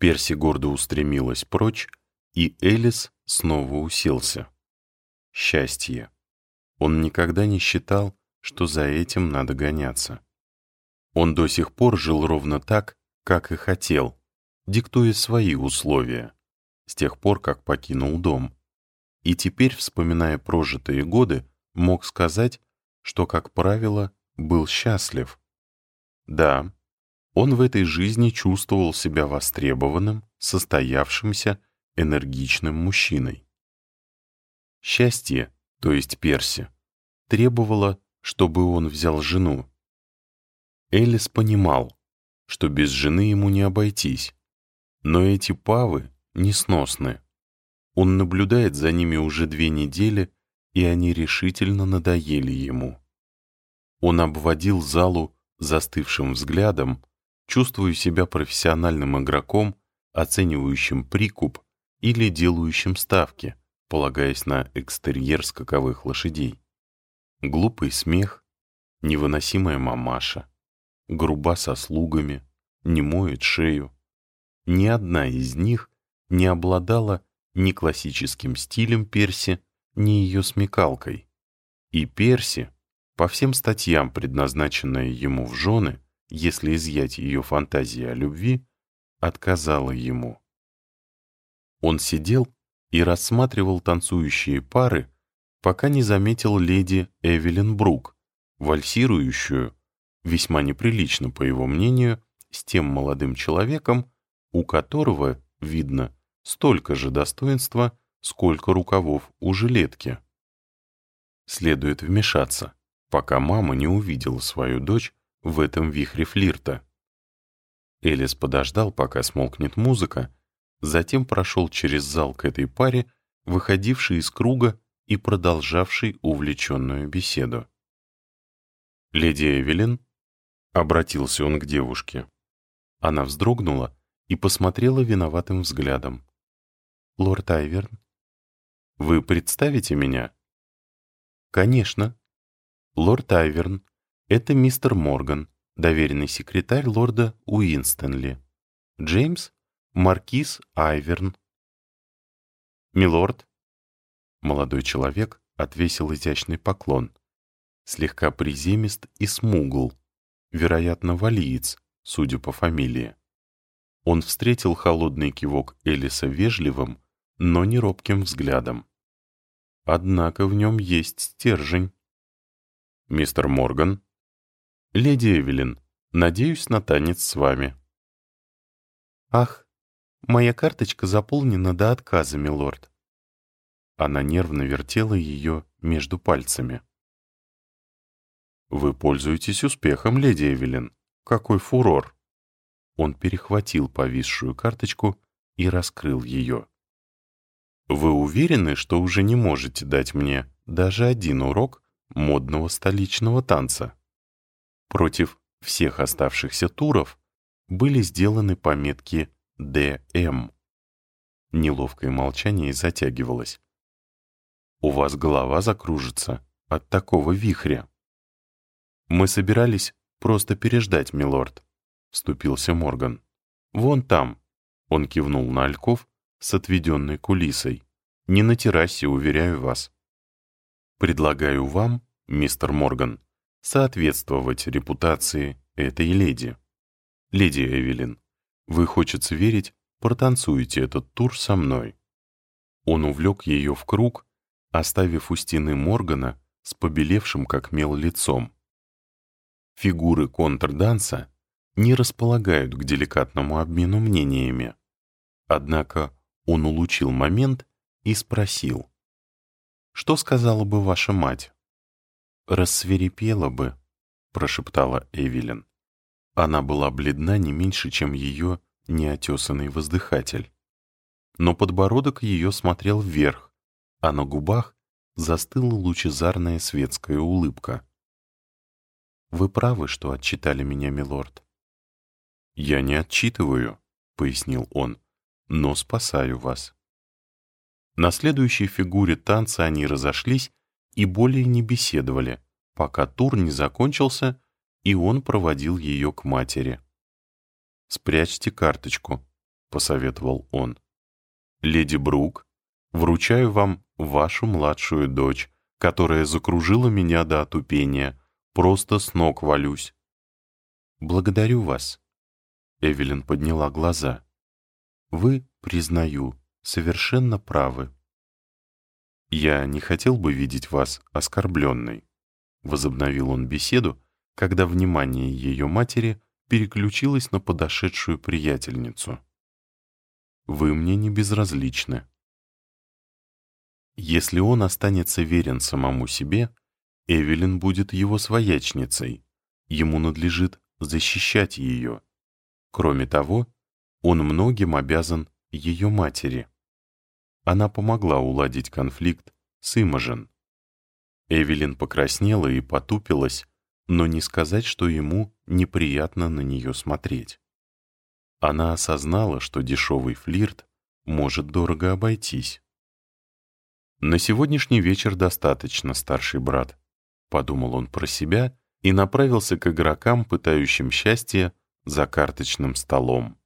Перси гордо устремилась прочь, и Элис снова уселся. Счастье. Он никогда не считал, что за этим надо гоняться. Он до сих пор жил ровно так, как и хотел, диктуя свои условия, с тех пор, как покинул дом. И теперь, вспоминая прожитые годы, мог сказать, что, как правило, был счастлив. Да, он в этой жизни чувствовал себя востребованным, состоявшимся, энергичным мужчиной. Счастье, то есть Перси, требовало, чтобы он взял жену. Элис понимал, что без жены ему не обойтись, но эти павы несносны. Он наблюдает за ними уже две недели, и они решительно надоели ему. Он обводил залу застывшим взглядом, чувствуя себя профессиональным игроком, оценивающим прикуп или делающим ставки, полагаясь на экстерьер скаковых лошадей. Глупый смех, невыносимая мамаша, груба со слугами, не моет шею. Ни одна из них не обладала ни классическим стилем Перси, ни ее смекалкой. И Перси, по всем статьям, предназначенная ему в жены, если изъять ее фантазии о любви, отказала ему. Он сидел и рассматривал танцующие пары, пока не заметил леди Эвелин Брук, вальсирующую, весьма неприлично, по его мнению, с тем молодым человеком, у которого, видно, столько же достоинства, сколько рукавов у жилетки. Следует вмешаться, пока мама не увидела свою дочь в этом вихре флирта. Элис подождал, пока смолкнет музыка, затем прошел через зал к этой паре, выходившей из круга и продолжавшей увлеченную беседу. «Леди Эвелин?» — обратился он к девушке. Она вздрогнула и посмотрела виноватым взглядом. «Лорд Айверн?» «Вы представите меня?» «Конечно. Лорд Айверн — это мистер Морган, доверенный секретарь лорда Уинстонли. Джеймс — маркиз Айверн». «Милорд?» Молодой человек отвесил изящный поклон. Слегка приземист и смугл, вероятно, валиец, судя по фамилии. Он встретил холодный кивок Элиса вежливым, но не робким взглядом. Однако в нем есть стержень. «Мистер Морган?» «Леди Эвелин, надеюсь на танец с вами». «Ах, моя карточка заполнена до отказа, милорд». Она нервно вертела ее между пальцами. «Вы пользуетесь успехом, леди Эвелин. Какой фурор!» Он перехватил повисшую карточку и раскрыл ее. «Вы уверены, что уже не можете дать мне даже один урок модного столичного танца?» Против всех оставшихся туров были сделаны пометки «ДМ». Неловкое молчание затягивалось. «У вас голова закружится от такого вихря». «Мы собирались просто переждать, милорд», — вступился Морган. «Вон там», — он кивнул на Альков с отведенной кулисой. «Не на террасе, уверяю вас». «Предлагаю вам, мистер Морган, соответствовать репутации этой леди. Леди Эвелин, вы, хочется верить, протанцуете этот тур со мной». Он увлек ее в круг, оставив у стены Моргана с побелевшим как мел лицом. Фигуры контрданса не располагают к деликатному обмену мнениями. Однако он улучил момент и спросил. «Что сказала бы ваша мать?» «Рассверепела бы», — прошептала Эвелин. Она была бледна не меньше, чем ее неотесанный воздыхатель. Но подбородок ее смотрел вверх, а на губах застыла лучезарная светская улыбка. Вы правы, что отчитали меня, милорд. Я не отчитываю, пояснил он, но спасаю вас. На следующей фигуре танца они разошлись и более не беседовали, пока тур не закончился, и он проводил ее к матери. «Спрячьте карточку», посоветовал он. «Леди Брук, вручаю вам вашу младшую дочь, которая закружила меня до отупения. Просто с ног валюсь». «Благодарю вас». Эвелин подняла глаза. «Вы, признаю, совершенно правы». «Я не хотел бы видеть вас оскорбленной», — возобновил он беседу, когда внимание ее матери переключилось на подошедшую приятельницу. «Вы мне не безразличны». Если он останется верен самому себе, Эвелин будет его своячницей. Ему надлежит защищать ее. Кроме того, он многим обязан ее матери. Она помогла уладить конфликт с Имажен. Эвелин покраснела и потупилась, но не сказать, что ему неприятно на нее смотреть. Она осознала, что дешевый флирт может дорого обойтись. «На сегодняшний вечер достаточно, старший брат», — подумал он про себя и направился к игрокам, пытающим счастье за карточным столом.